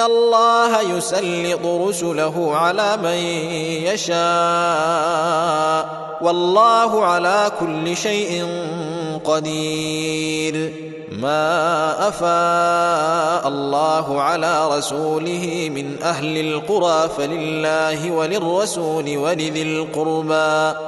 الله يسلط رسله على من يشاء والله على كل شيء قدير. ما افاء الله على رسوله من أهل القرى فلله وللرسول ولذي القربى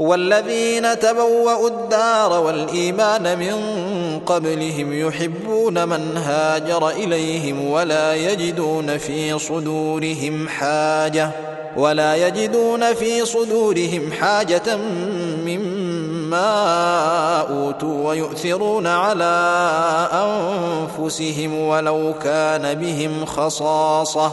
والذين تبوأوا الدار والإيمان من قبلهم يحبون من هاجر إليهم ولا يجدون في صدورهم حاجة ولا يجدون في صدورهم حاجة مما ما أوتوا ويؤثرون على أنفسهم ولو كان بهم خصاصة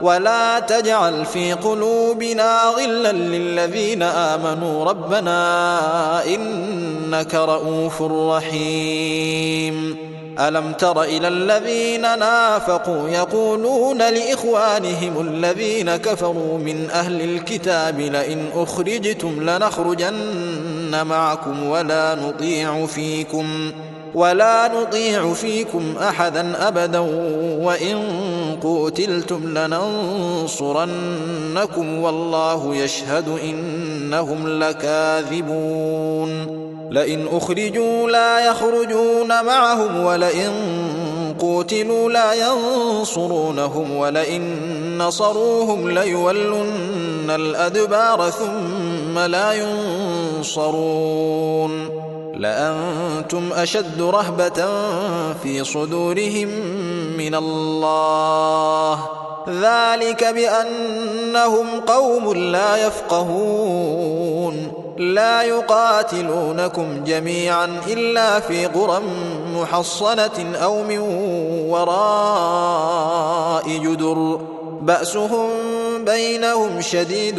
ولا تجعل في قلوبنا غلا للذين آمنوا. ربنا إنك رؤوف رحيم. ألم تر إلى الذين نافقوا يقولون لإخوانهم الذين كفروا من أهل الكتاب لئن أخرجتم لنخرجن معكم ولا نطيع فيكم. ولا نطيع فيكم أحدا أبدا وإن قوتلتم لننصرنكم والله يشهد انهم لكاذبون لئن اخرجوا لا يخرجون معهم ولئن قوتلوا لا ينصرونهم ولئن نصروهم ليولن الادبار ثم لا ينصرون لأنتم أشد رهبة في صدورهم من الله. ذلك بأنهم قوم لا يفقهون. لا يقاتلونكم جميعا إلا في قرى محصنة أو من وراء جدر. بأسهم بينهم شديد